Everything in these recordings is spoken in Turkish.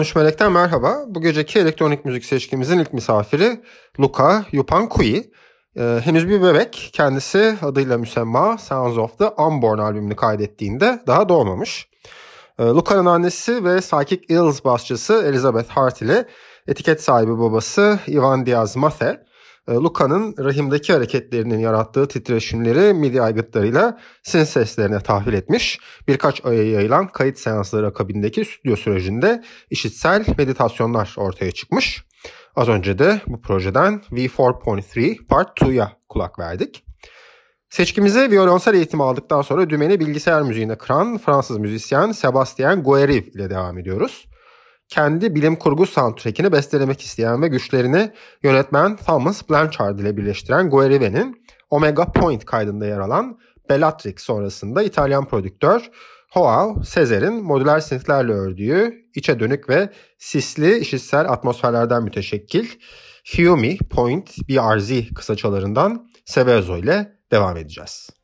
13 Melek'ten merhaba. Bu geceki elektronik müzik seçkimizin ilk misafiri Luca Yupankui. Ee, henüz bir bebek kendisi adıyla müsemma Sounds of the Unborn albümünü kaydettiğinde daha doğmamış. Ee, Luca'nın annesi ve Psychic Ills basçısı Elizabeth Hart ile etiket sahibi babası Ivan Diaz Mathe e, Luca'nın rahimdeki hareketlerinin yarattığı titreşimleri MIDI aygıtlarıyla sin seslerine tahvil etmiş. Birkaç aya yayılan kayıt seansları akabindeki stüdyo sürecinde işitsel meditasyonlar ortaya çıkmış. Az önce de bu projeden V4.3 Part 2'ya kulak verdik. Seçkimize violonsel eğitimi aldıktan sonra dümeni bilgisayar müziğine kıran Fransız müzisyen Sebastien Gueriv ile devam ediyoruz kendi bilim kurgu soundtrackini bestelemek isteyen ve güçlerini yönetmen Thomas Blanchard ile birleştiren Guerive'nin Omega Point kaydında yer alan Bellatrix sonrasında İtalyan prodüktör Joao Cesar'in modüler synthlerle ördüğü içe dönük ve sisli işitsel atmosferlerden müteşekkil Fiumi Point BRZ kısaçalarından Sevezo ile devam edeceğiz.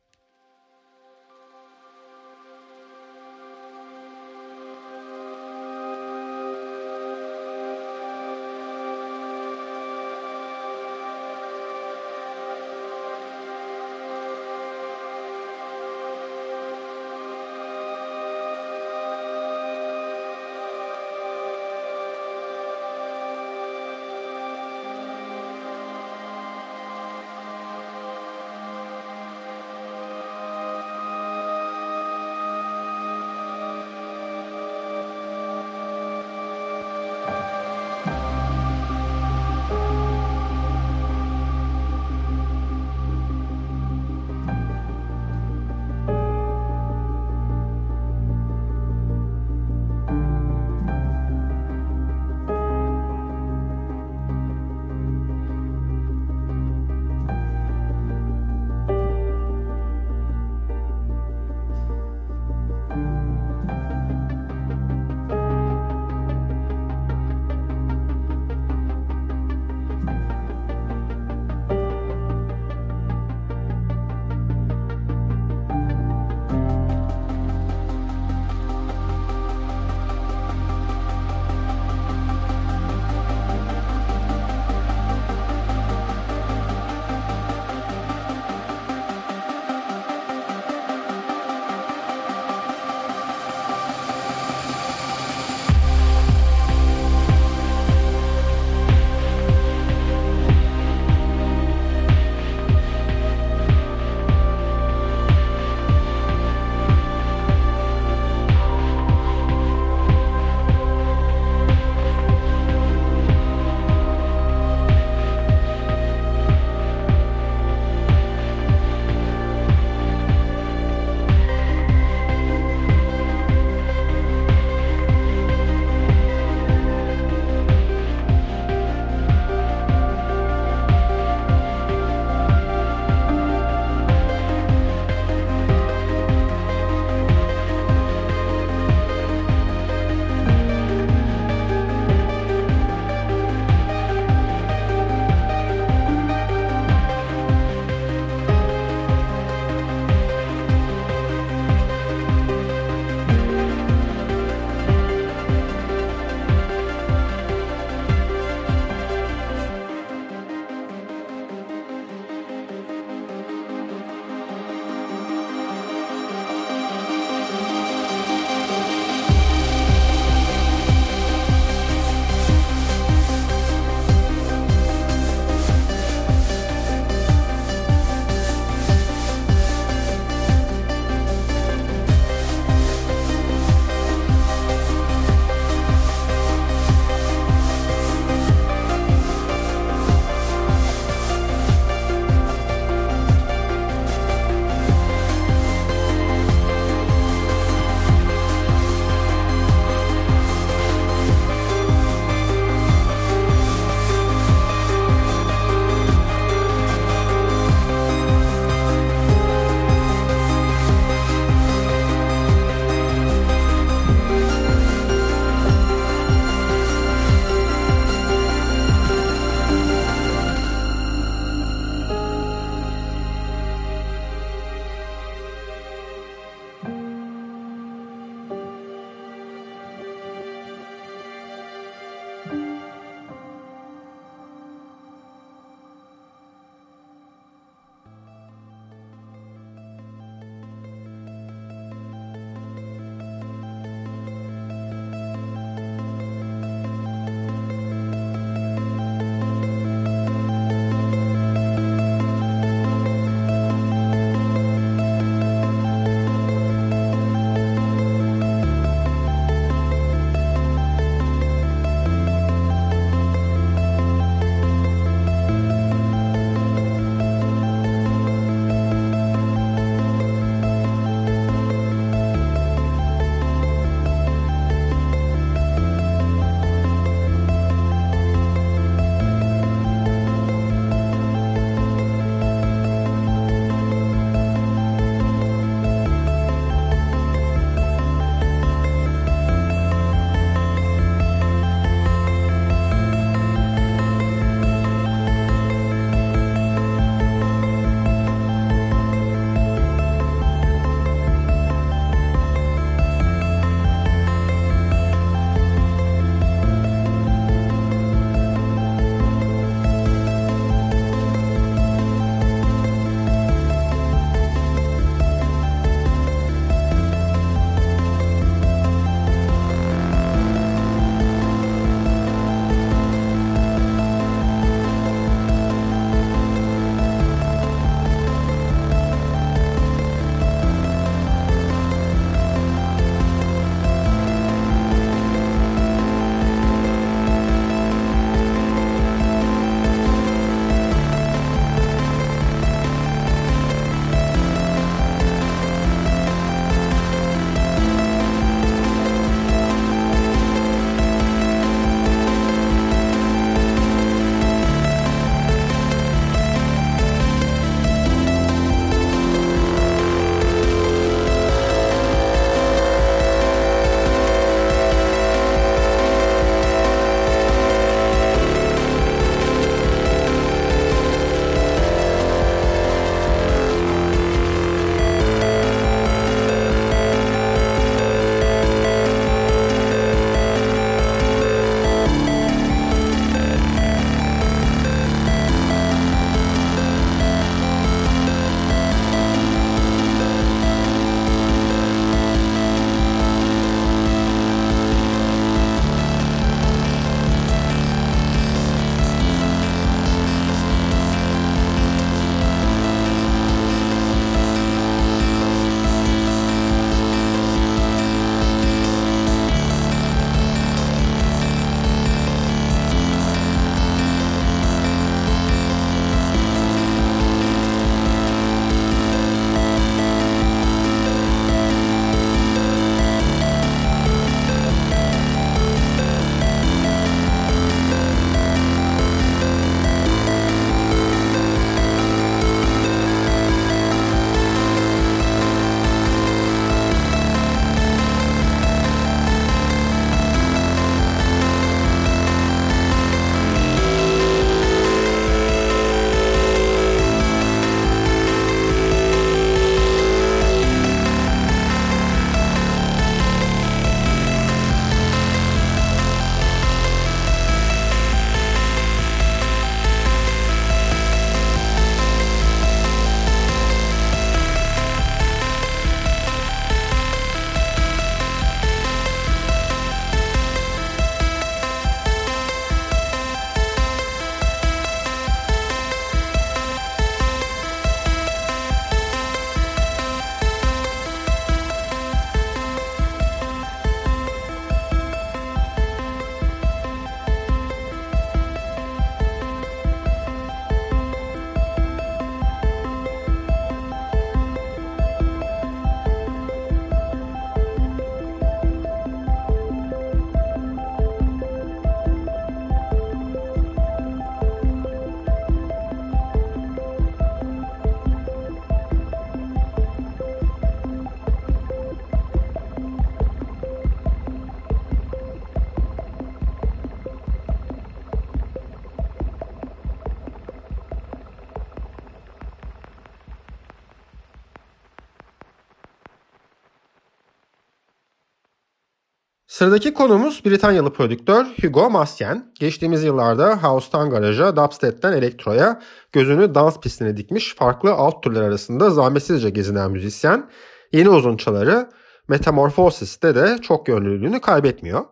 Sıradaki konumuz Britanyalı prodüktör Hugo Masken. Geçtiğimiz yıllarda House'tan garaja, dubstep'ten elektroya gözünü dans pistine dikmiş farklı alt türler arasında zahmetsizce gezinen müzisyen. Yeni uzunçaları Metamorphosis'te de çok yönlülüğünü kaybetmiyor.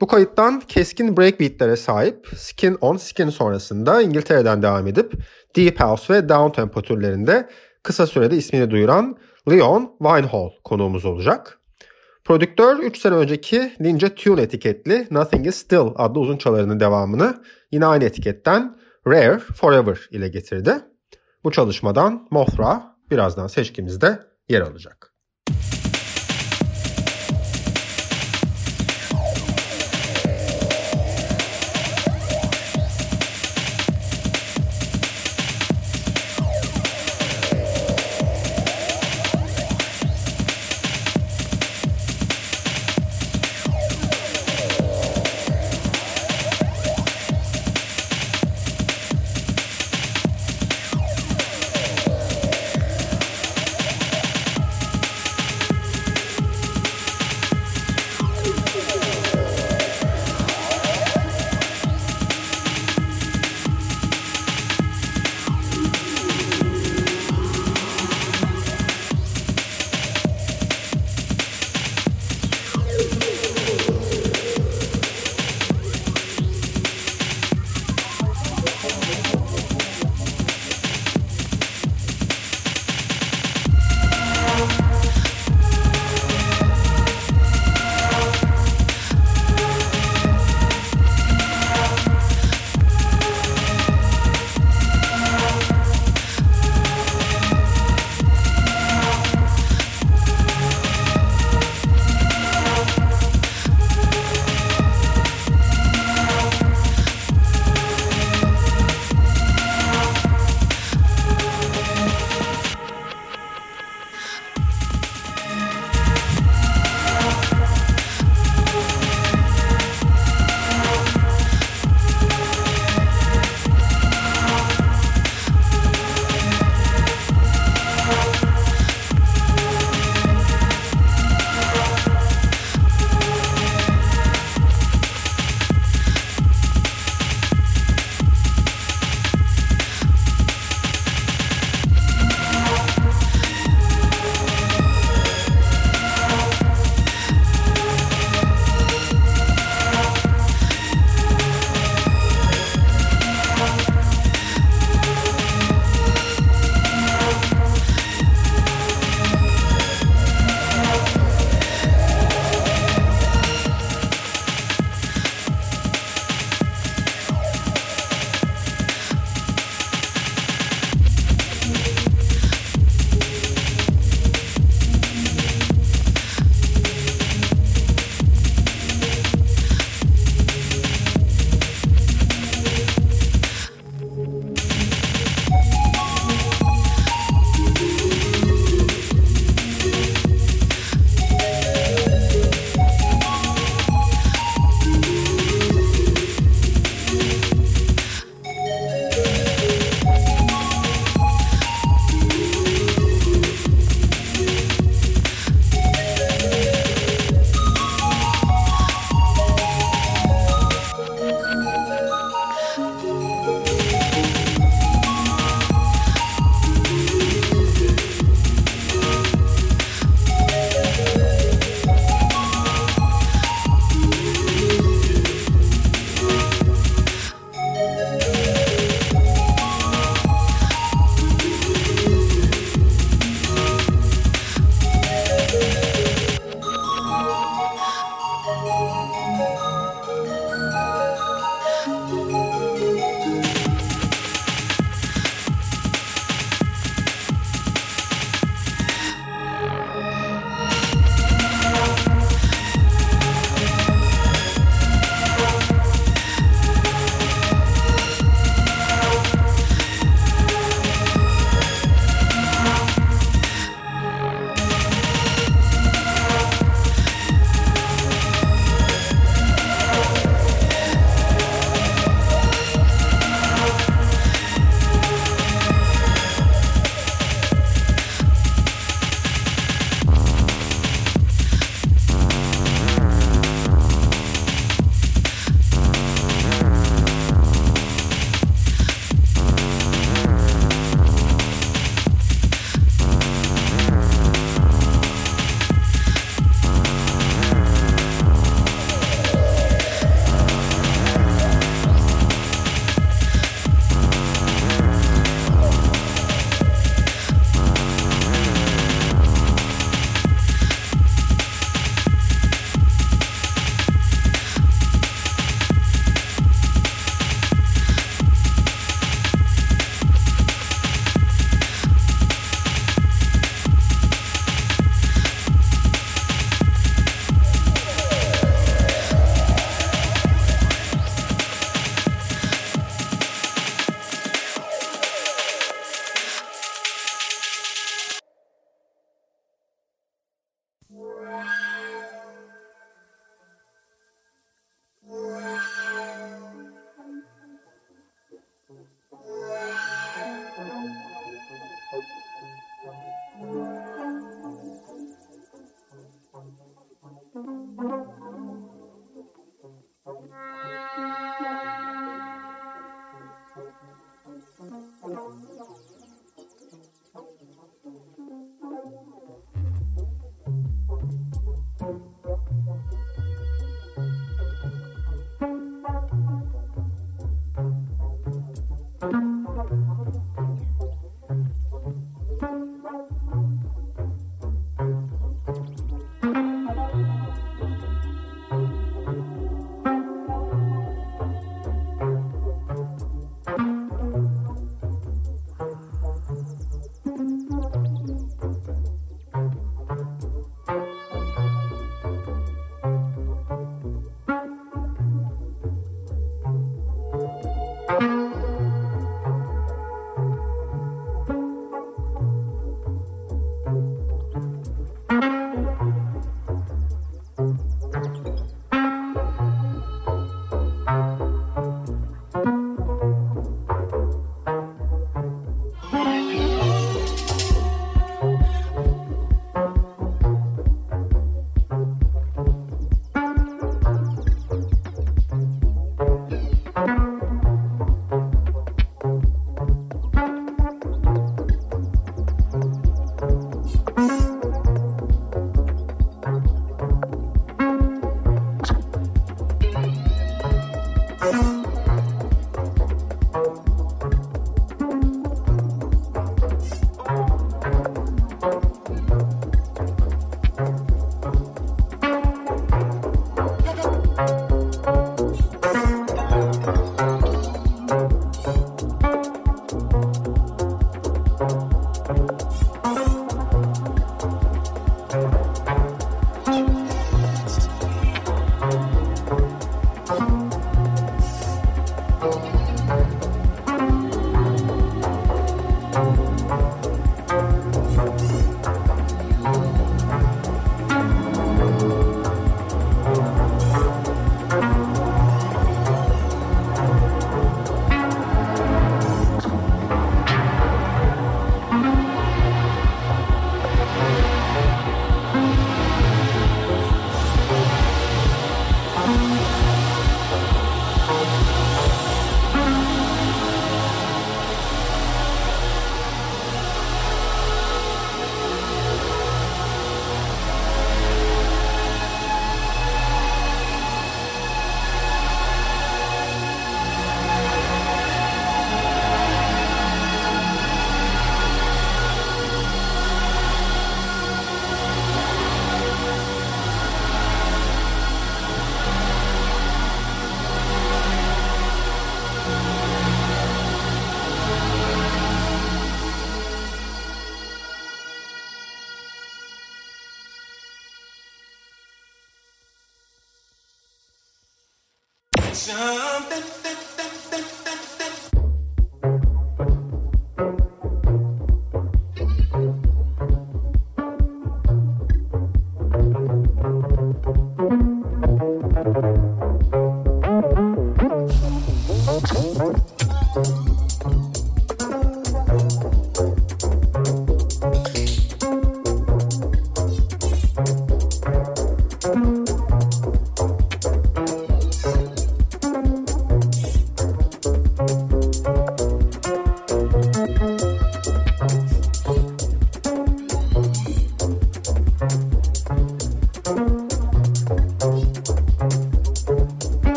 Bu kayıttan keskin breakbeatlere sahip Skin on Skin sonrasında İngiltere'den devam edip Deep House ve Downtempo türlerinde kısa sürede ismini duyuran Leon Winehall konuğumuz olacak. Prodüktör 3 sene önceki Ninja Tune etiketli Nothing Is Still adlı uzunçalarının devamını yine aynı etiketten Rare Forever ile getirdi. Bu çalışmadan Mothra birazdan seçkimizde yer alacak.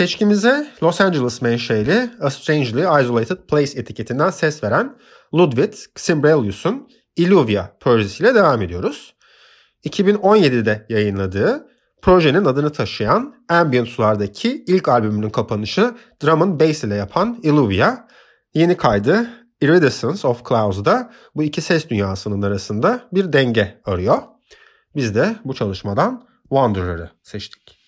Seçkimize Los Angeles menşeli A Strangely Isolated Place etiketinden ses veren Ludwig Ximbrelius'un Illuvia projesiyle devam ediyoruz. 2017'de yayınladığı projenin adını taşıyan ambient sulardaki ilk albümünün kapanışı drum and bass ile yapan Illuvia, yeni kaydı Iridescence of Clouds'da bu iki ses dünyasının arasında bir denge arıyor. Biz de bu çalışmadan Wanderer'ı seçtik.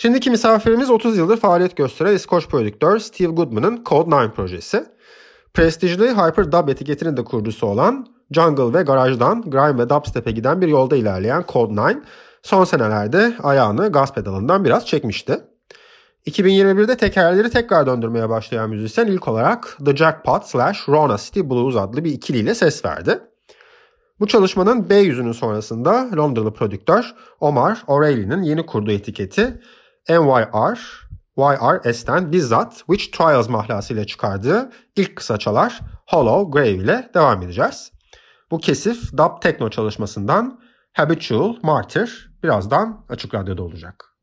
Şimdiki misafirimiz 30 yıldır faaliyet gösteren İskoç prodüktör Steve Goodman'ın Code 9 projesi. Prestijli Hyper etiketinin de kurucusu olan Jungle ve Garaj'dan Grime ve Dubstep'e giden bir yolda ilerleyen Code 9 son senelerde ayağını gaz pedalından biraz çekmişti. 2021'de tekerleri tekrar döndürmeye başlayan müzisyen ilk olarak The Jackpot slash Rona City Blues adlı bir ikiliyle ses verdi. Bu çalışmanın B yüzünün sonrasında Londralı prodüktör Omar O'Reilly'nin yeni kurduğu etiketi NYR, YRS'ten bizzat Witch Trials mahlasıyla çıkardığı ilk kısa çalar Hollow Grave ile devam edeceğiz. Bu kesif dub tekno çalışmasından Habitual Martyr birazdan Açık Radyo'da olacak.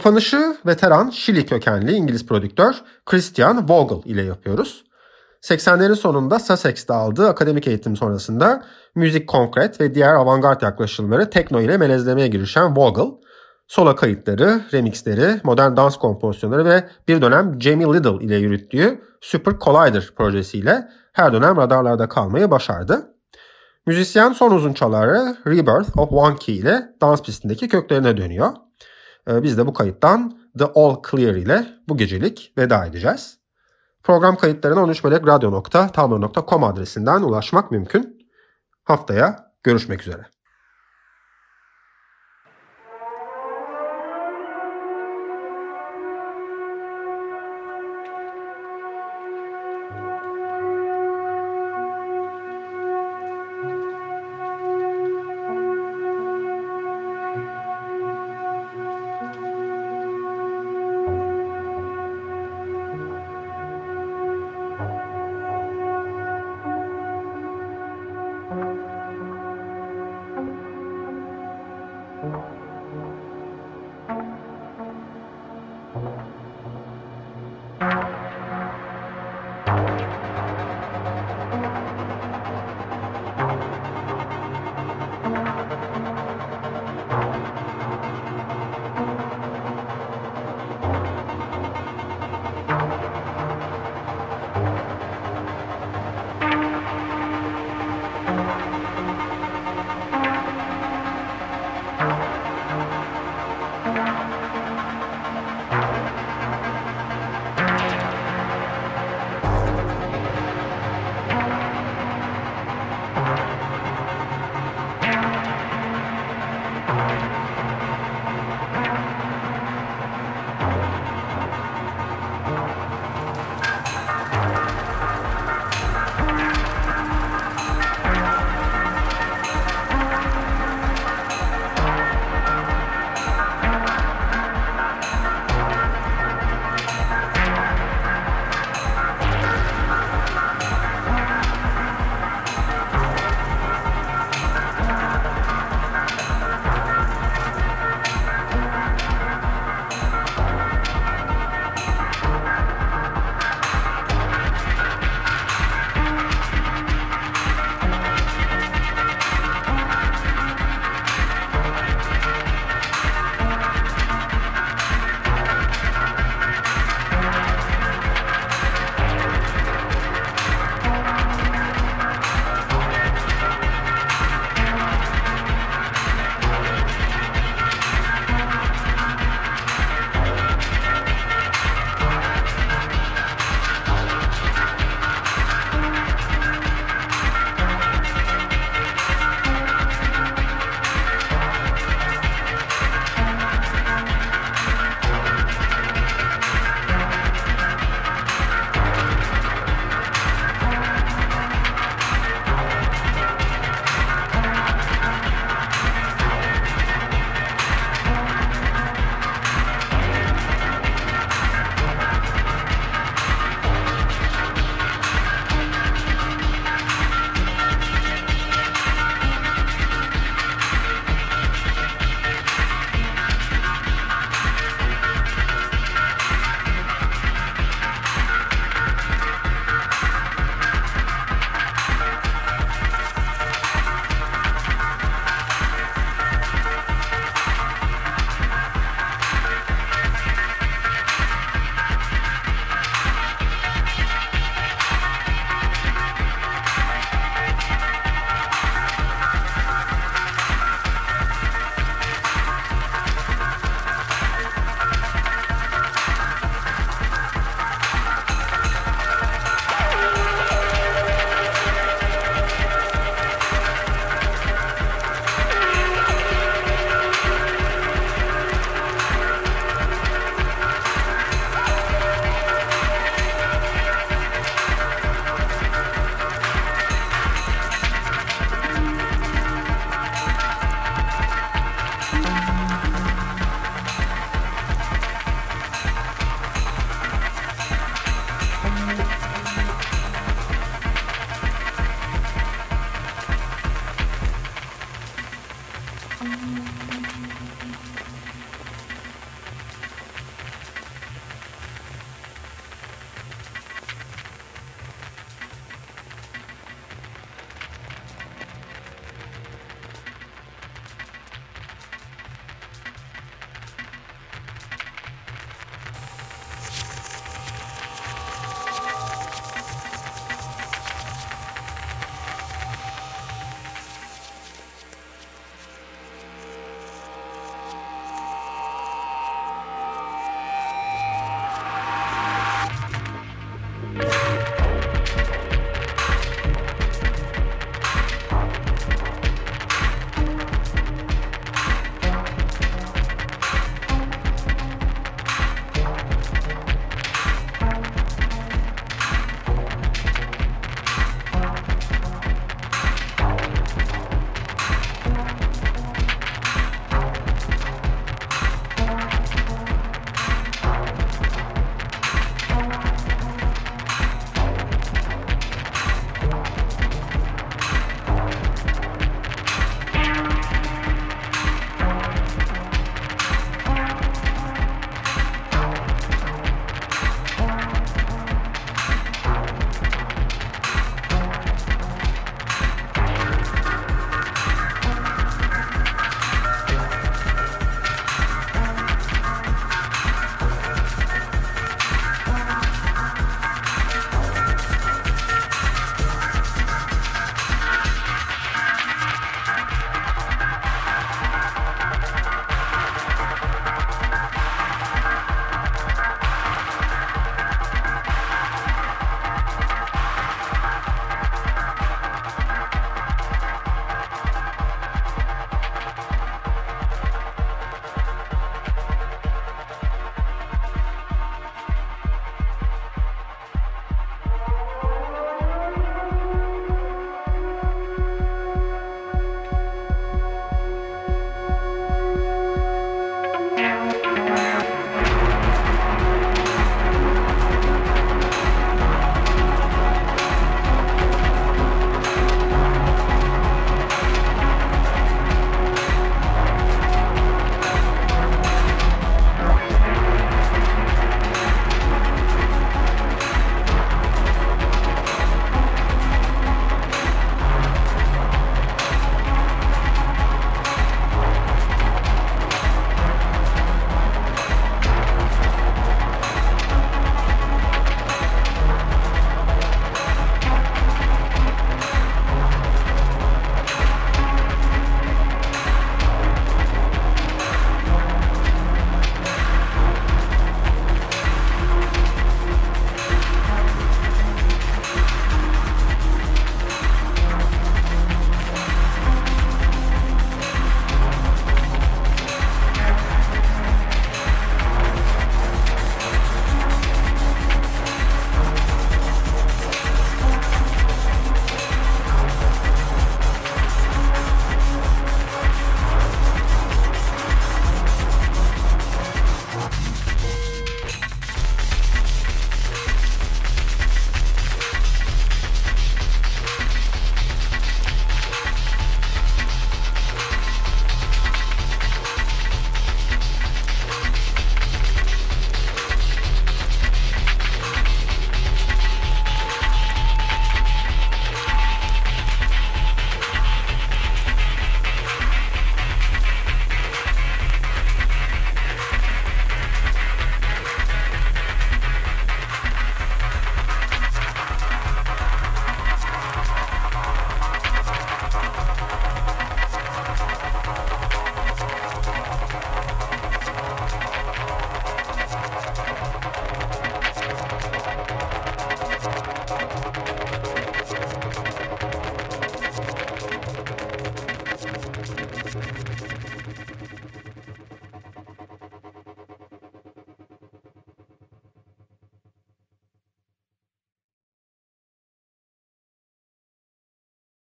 Kapanışı veteran Şili kökenli İngiliz prodüktör Christian Vogel ile yapıyoruz. 80'lerin sonunda Sussex'te aldığı akademik eğitim sonrasında müzik konkret ve diğer avantgard yaklaşımları tekno ile melezlemeye girişen Vogel, solo kayıtları, remixleri, modern dans kompozisyonları ve bir dönem Jamie Liddell ile yürüttüğü Super Collider projesiyle her dönem radarlarda kalmayı başardı. Müzisyen son uzun çaları Rebirth of One Key ile dans pistindeki köklerine dönüyor. Ee, biz de bu kayıttan The All Clear ile bu gecelik veda edeceğiz. Program kayıtlarına 13melekradyo.tumblr.com adresinden ulaşmak mümkün. Haftaya görüşmek üzere.